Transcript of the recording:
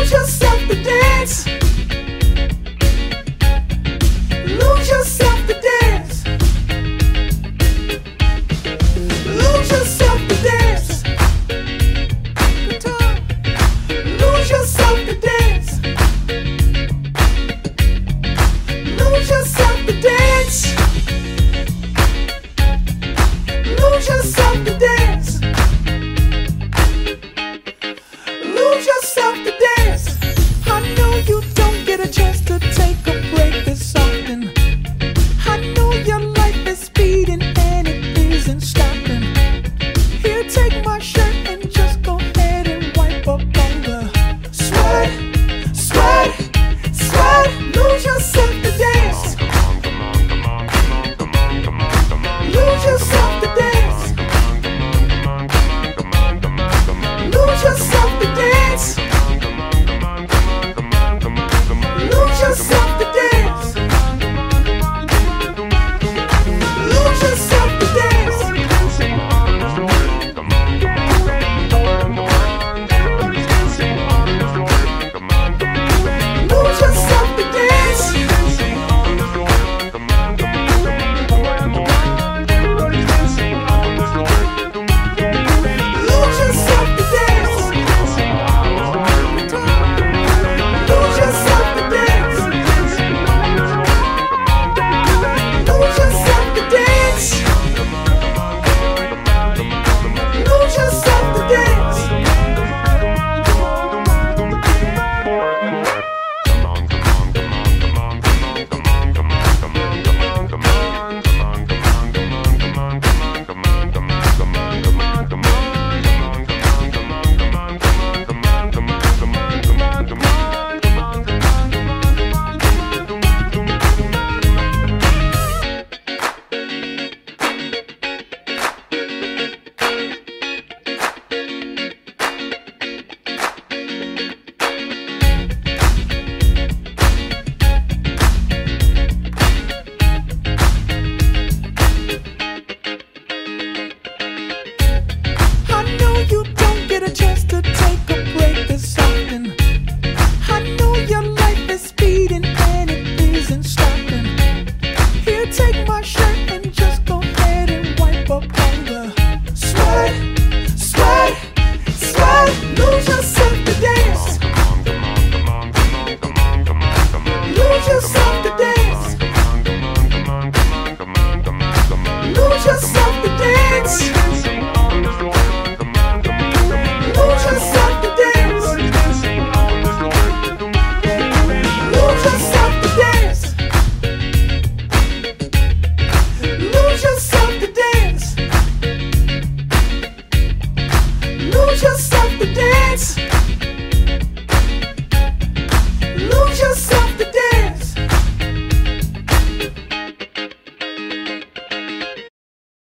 Lose yourself to dance. Lose yourself to dance. Lose yourself to dance. Lose yourself to dance. Lose yourself to dance. Lose yourself to dance. Just stop the dance.